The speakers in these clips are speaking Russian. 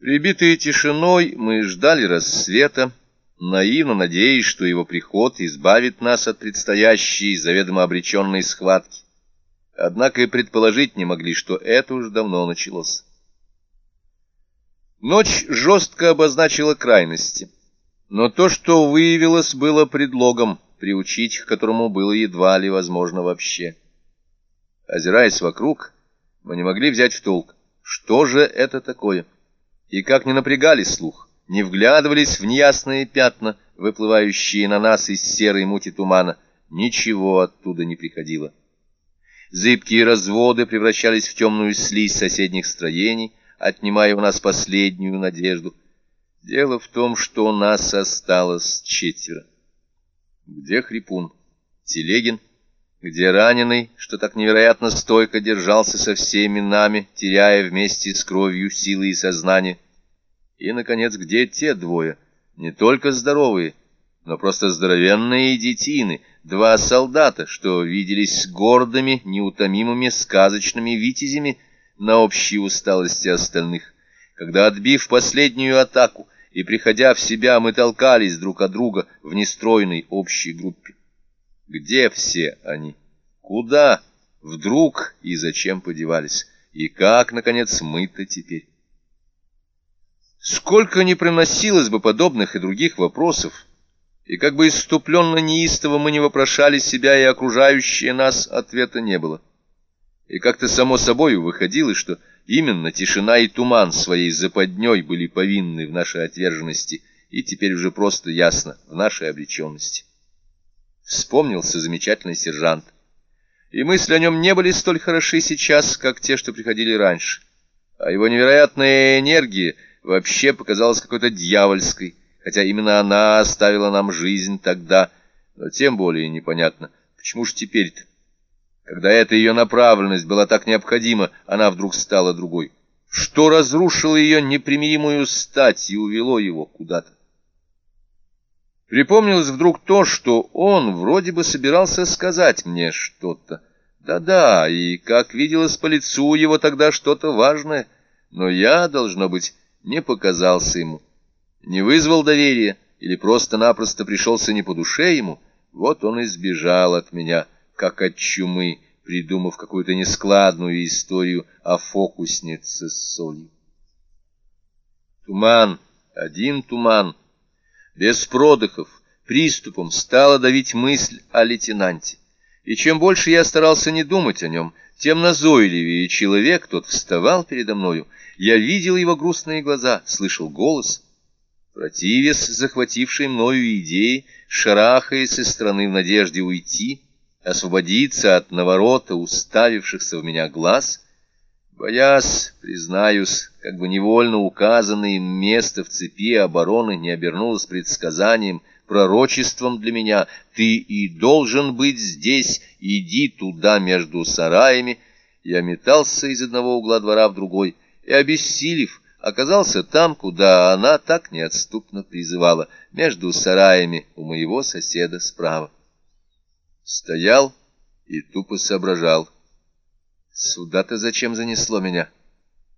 Прибитые тишиной, мы ждали рассвета, наивно надеясь, что его приход избавит нас от предстоящей заведомо обреченной схватки. Однако и предположить не могли, что это уже давно началось. Ночь жестко обозначила крайности, но то, что выявилось, было предлогом, приучить к которому было едва ли возможно вообще. Озираясь вокруг, мы не могли взять в толк, что же это такое — и как не напрягали слух, не вглядывались в неясные пятна, выплывающие на нас из серой мути тумана, ничего оттуда не приходило. Зыбкие разводы превращались в темную слизь соседних строений, отнимая у нас последнюю надежду. Дело в том, что у нас осталось четверо. Где Хрипун? Телегин? Где раненый, что так невероятно стойко держался со всеми нами, теряя вместе с кровью силы и сознание? И, наконец, где те двое, не только здоровые, но просто здоровенные детины, два солдата, что виделись гордыми, неутомимыми, сказочными витязями на общей усталости остальных, когда, отбив последнюю атаку и приходя в себя, мы толкались друг от друга в нестройной общей группе. Где все они? Куда? Вдруг и зачем подевались? И как, наконец, мы-то теперь? Сколько ни приносилось бы подобных и других вопросов, и как бы иступленно неистово мы не вопрошали себя и окружающие нас, ответа не было. И как-то само собою выходило, что именно тишина и туман своей западней были повинны в нашей отверженности, и теперь уже просто ясно в нашей обреченности вспомнился замечательный сержант. И мысли о нем не были столь хороши сейчас, как те, что приходили раньше. А его невероятная энергия вообще показалась какой-то дьявольской, хотя именно она оставила нам жизнь тогда, но тем более непонятно, почему же теперь-то, когда эта ее направленность была так необходима, она вдруг стала другой. Что разрушило ее непримиримую стать и увело его куда-то? Припомнилось вдруг то, что он вроде бы собирался сказать мне что-то. Да-да, и, как виделось по лицу его тогда что-то важное, но я, должно быть, не показался ему, не вызвал доверия или просто-напросто пришелся не по душе ему, вот он и сбежал от меня, как от чумы, придумав какую-то нескладную историю о фокуснице с солью. Туман, один туман — без продыхов, приступом стала давить мысль о лейтенанте. И чем больше я старался не думать о нем, тем назойливее человек тот вставал передо мною. Я видел его грустные глаза, слышал голос. Противясь захватившей мною идеи, шарахаясь из страны в надежде уйти, освободиться от наворота уставившихся в меня глаз, боясь, признаюсь, как бы невольно указанное место в цепи обороны не обернулось предсказанием, пророчеством для меня, ты и должен быть здесь, иди туда между сараями. Я метался из одного угла двора в другой и, обессилев, оказался там, куда она так неотступно призывала, между сараями у моего соседа справа. Стоял и тупо соображал. Сюда-то зачем занесло меня?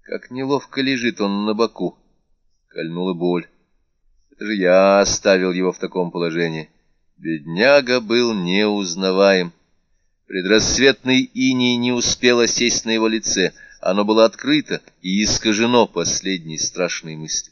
Как неловко лежит он на боку. Кольнула боль. Это же я оставил его в таком положении. Бедняга был неузнаваем. Предрассветный иней не успел сесть на его лице. Оно было открыто и искажено последней страшной мыслью.